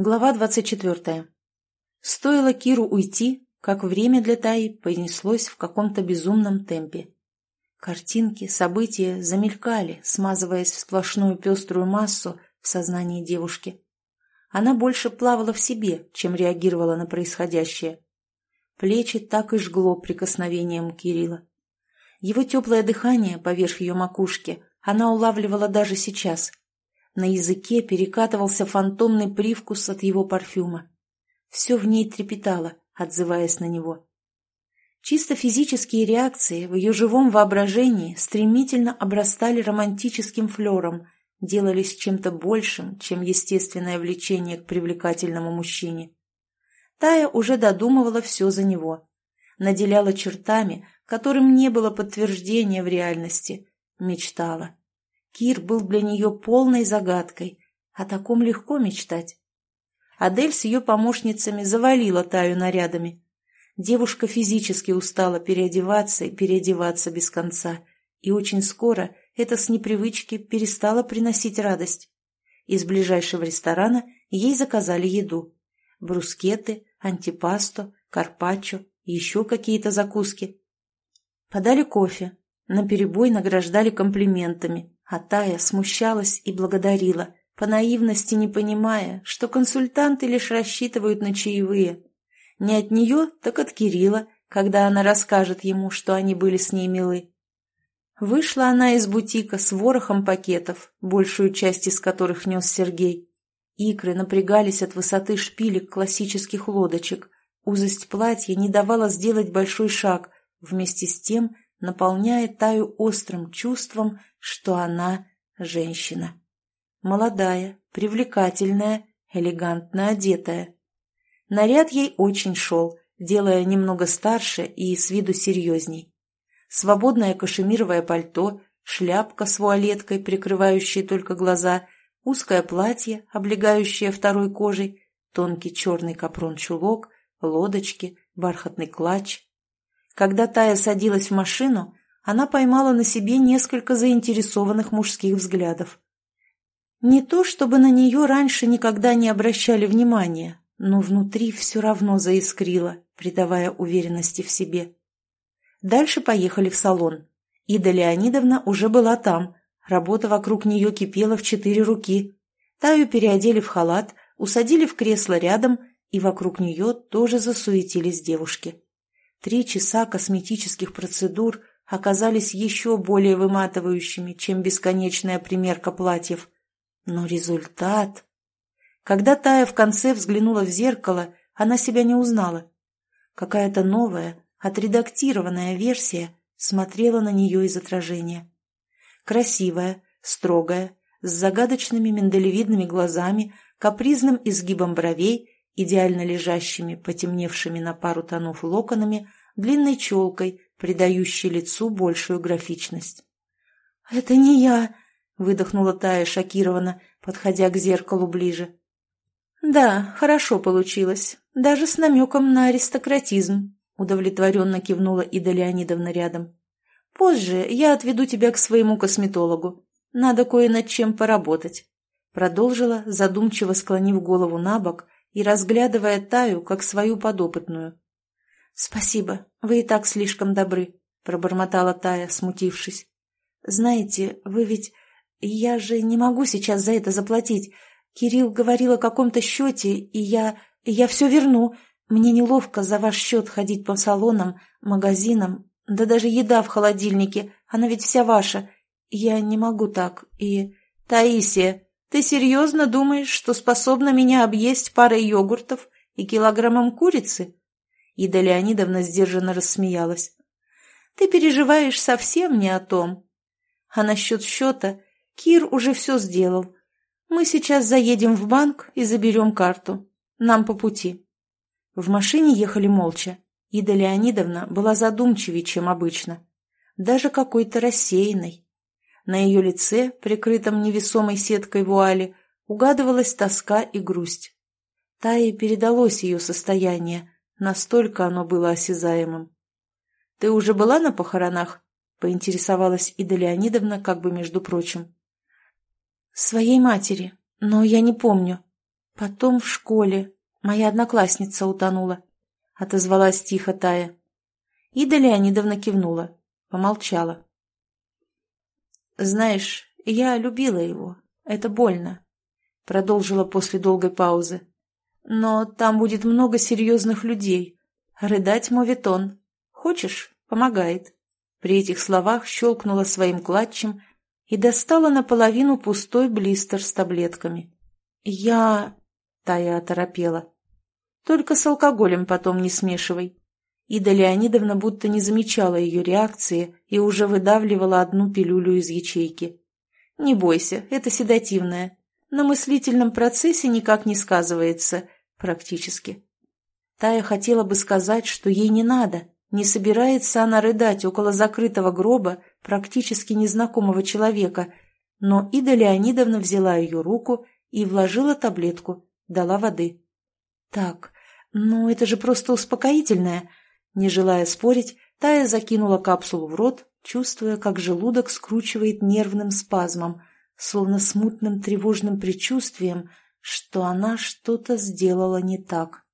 Глава двадцать четвертая. Стоило Киру уйти, как время для Таи понеслось в каком-то безумном темпе. Картинки, события замелькали, смазываясь в сплошную пеструю массу в сознании девушки. Она больше плавала в себе, чем реагировала на происходящее. Плечи так и жгло прикосновением Кирилла. Его теплое дыхание поверх ее макушки она улавливала даже сейчас. На языке перекатывался фантомный привкус от его парфюма. Все в ней трепетало, отзываясь на него. Чисто физические реакции в ее живом воображении стремительно обрастали романтическим флером, делались чем-то большим, чем естественное влечение к привлекательному мужчине. Тая уже додумывала все за него. Наделяла чертами, которым не было подтверждения в реальности. Мечтала. Кир был для нее полной загадкой. О таком легко мечтать. Адель с ее помощницами завалила Таю нарядами. Девушка физически устала переодеваться и переодеваться без конца, и очень скоро это с непривычки перестало приносить радость. Из ближайшего ресторана ей заказали еду. Брускеты, антипасто, карпаччо еще какие-то закуски. Подали кофе, наперебой награждали комплиментами, а Тая смущалась и благодарила, по наивности не понимая, что консультанты лишь рассчитывают на чаевые. Не от нее, так от Кирилла, когда она расскажет ему, что они были с ней милы. Вышла она из бутика с ворохом пакетов, большую часть из которых нес Сергей. Икры напрягались от высоты шпилек классических лодочек. Узость платья не давала сделать большой шаг, вместе с тем наполняя Таю острым чувством, что она женщина. Молодая, привлекательная, элегантно одетая. Наряд ей очень шел, делая немного старше и с виду серьезней. Свободное кашемировое пальто, шляпка с вуалеткой, прикрывающей только глаза, узкое платье, облегающее второй кожей, тонкий черный капрон-чулок, лодочки, бархатный клатч. Когда Тая садилась в машину, она поймала на себе несколько заинтересованных мужских взглядов. Не то, чтобы на нее раньше никогда не обращали внимания, но внутри все равно заискрило, придавая уверенности в себе. Дальше поехали в салон. Ида Леонидовна уже была там. Работа вокруг нее кипела в четыре руки. Таю переодели в халат, усадили в кресло рядом, и вокруг нее тоже засуетились девушки. Три часа косметических процедур оказались еще более выматывающими, чем бесконечная примерка платьев. Но результат... Когда Тая в конце взглянула в зеркало, она себя не узнала. Какая-то новая, отредактированная версия смотрела на нее из отражения. Красивая, строгая, с загадочными миндалевидными глазами, капризным изгибом бровей, идеально лежащими, потемневшими на пару тонов локонами, длинной челкой, придающей лицу большую графичность. «Это не я!» — выдохнула Тая шокированно, подходя к зеркалу ближе. «Да, хорошо получилось, даже с намеком на аристократизм», — удовлетворенно кивнула Ида Леонидовна рядом. «Позже я отведу тебя к своему косметологу. Надо кое над чем поработать», — продолжила, задумчиво склонив голову на бок и разглядывая Таю как свою подопытную. «Спасибо, вы и так слишком добры», — пробормотала Тая, смутившись. «Знаете, вы ведь «Я же не могу сейчас за это заплатить. Кирилл говорил о каком-то счете, и я... я все верну. Мне неловко за ваш счет ходить по салонам, магазинам, да даже еда в холодильнике, она ведь вся ваша. Я не могу так, и... Таисия, ты серьезно думаешь, что способна меня объесть парой йогуртов и килограммом курицы?» Ида Леонидовна сдержанно рассмеялась. «Ты переживаешь совсем не о том. А насчет счета Кир уже все сделал. Мы сейчас заедем в банк и заберем карту. Нам по пути. В машине ехали молча. Ида Леонидовна была задумчивее, чем обычно. Даже какой-то рассеянной. На ее лице, прикрытом невесомой сеткой вуали, угадывалась тоска и грусть. Тае передалось ее состояние, настолько оно было осязаемым. «Ты уже была на похоронах?» — поинтересовалась Ида Леонидовна, как бы между прочим. «Своей матери, но я не помню». Потом в школе. Моя одноклассница утонула. Отозвалась тихо Тая. Ида Леонидовна кивнула. Помолчала. «Знаешь, я любила его. Это больно», — продолжила после долгой паузы. «Но там будет много серьезных людей. Рыдать моветон. Хочешь? Помогает». При этих словах щелкнула своим клатчем и достала наполовину пустой блистер с таблетками. «Я...» — Тая оторопела. «Только с алкоголем потом не смешивай». Ида Леонидовна будто не замечала ее реакции и уже выдавливала одну пилюлю из ячейки. «Не бойся, это седативное. На мыслительном процессе никак не сказывается, практически». Тая хотела бы сказать, что ей не надо, не собирается она рыдать около закрытого гроба практически незнакомого человека, но Ида Леонидовна взяла ее руку и вложила таблетку, дала воды. «Так, ну это же просто успокоительное», не желая спорить, Тая закинула капсулу в рот, чувствуя, как желудок скручивает нервным спазмом, словно смутным тревожным предчувствием, что она что-то сделала не так.